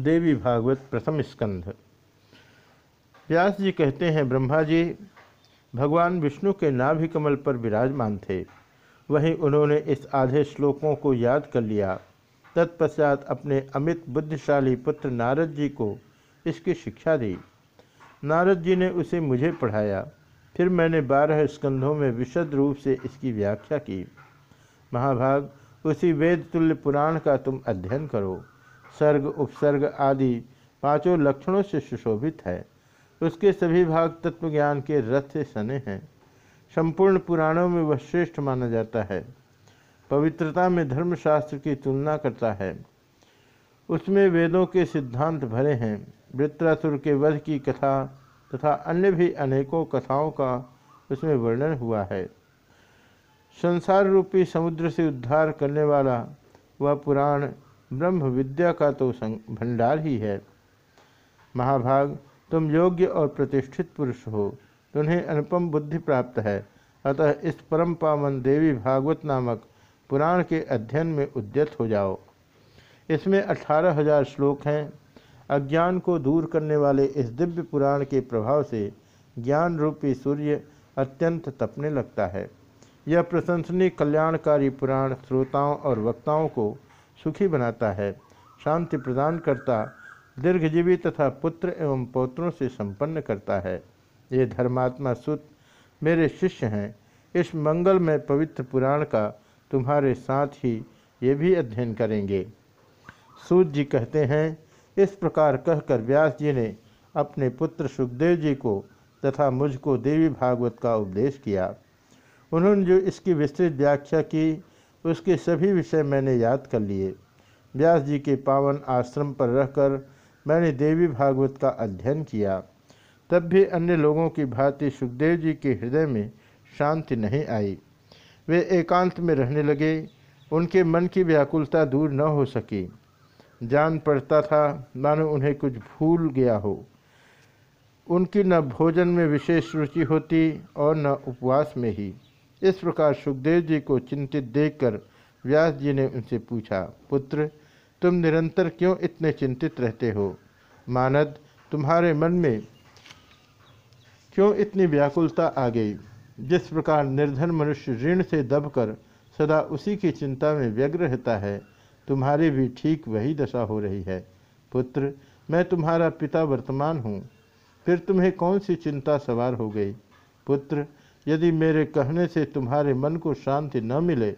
देवी भागवत प्रथम स्कंध। व्यास जी कहते हैं, ब्रह्मा जी, भगवान विष्णु के नाभि कमल पर विराजमान थे। वहीं उन्होंने इस आधे श्लोकों को याद कर लिया। तत्पश्चात अपने अमित बुद्धिशाली पुत्र नारद जी को इसकी शिक्षा दी। नारद जी ने उसे मुझे पढ़ाया। फिर मैंने बारह स्कंधों में विशद रूप से इसकी व्याख्या की। महाभाग, उसी वेद तुल्य पुराण का तुम अध्ययन करो। सर्ग, उपसर्ग आदि पाँचों लक्षणों से सुशोभित है। उसके सभी भाग तत्वज्ञान के रथ से सने हैं। संपूर्ण पुराणों में वह श्रेष्ठ माना जाता है। पवित्रता में धर्मशास्त्र की तुलना करता है। उसमें वेदों के सिद्धांत भरे हैं। वृत्रासुर के वध की कथा तथा अन्य भी अनेकों कथाओं का उसमें वर्णन हुआ है। संसार रूपी समुद्र से उद्धार करने वाला वह पुराण ब्रह्म विद्या का तो भंडार ही है। महाभाग, तुम योग्य और प्रतिष्ठित पुरुष हो। तुम्हें अनुपम बुद्धि प्राप्त है। अतः इस परम पावन देवी भागवत नामक पुराण के अध्ययन में उद्यत हो जाओ। इसमें अठारह हज़ार श्लोक हैं। अज्ञान को दूर करने वाले इस दिव्य पुराण के प्रभाव से ज्ञान रूपी सूर्य अत्यंत तपने लगता है। यह प्रशंसनीय कल्याणकारी पुराण श्रोताओं और वक्ताओं को सुखी बनाता है, शांति प्रदान करता, दीर्घजीवी तथा पुत्र एवं पौत्रों से संपन्न करता है। ये धर्मात्मा सुत मेरे शिष्य हैं। इस मंगल में पवित्र पुराण का तुम्हारे साथ ही ये भी अध्ययन करेंगे। सूत जी कहते हैं, इस प्रकार कहकर व्यास जी ने अपने पुत्र सुखदेव जी को तथा मुझको देवी भागवत का उपदेश किया। उन्होंने जो इसकी विस्तृत व्याख्या की उसके सभी विषय मैंने याद कर लिए। व्यास जी के पावन आश्रम पर रहकर मैंने देवी भागवत का अध्ययन किया। तब भी अन्य लोगों की भांति सुखदेव जी के हृदय में शांति नहीं आई। वे एकांत में रहने लगे। उनके मन की व्याकुलता दूर न हो सकी। जान पड़ता था, मानो उन्हें कुछ भूल गया हो। उनकी न भोजन में विशेष रुचि होती और न उपवास में ही। इस प्रकार सुखदेव जी को चिंतित देखकर व्यास जी ने उनसे पूछा, पुत्र, तुम निरंतर क्यों इतने चिंतित रहते हो? मानद, तुम्हारे मन में क्यों इतनी व्याकुलता आ गई? जिस प्रकार निर्धन मनुष्य ऋण से दबकर सदा उसी की चिंता में व्यग्र रहता है, तुम्हारी भी ठीक वही दशा हो रही है। पुत्र, मैं तुम्हारा पिता वर्तमान हूँ, फिर तुम्हें कौन सी चिंता सवार हो गई? पुत्र यदि मेरे कहने से तुम्हारे मन को शांति न मिले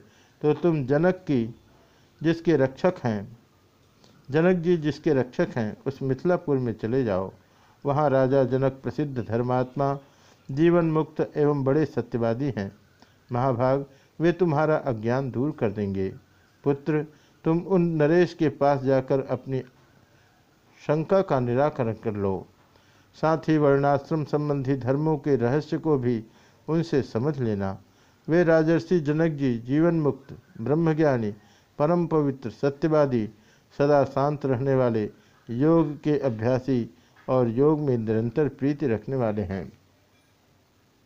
तो तुम जनक की, जिसके रक्षक हैं, जनक जी जिसके रक्षक हैं, उस मिथिलापुर में चले जाओ। वहाँ राजा जनक प्रसिद्ध धर्मात्मा जीवन मुक्त एवं बड़े सत्यवादी हैं। महाभाग, वे तुम्हारा अज्ञान दूर कर देंगे। पुत्र, तुम उन नरेश के पास जाकर अपनी शंका का निराकरण कर लो। साथ ही वर्णाश्रम संबंधी धर्मों के रहस्य को भी उनसे समझ लेना। वे राजर्षि जनक जी जीवन मुक्त ब्रह्मज्ञानी, परम पवित्र, सत्यवादी, सदा शांत रहने वाले, योग के अभ्यासी और योग में निरंतर प्रीति रखने वाले हैं।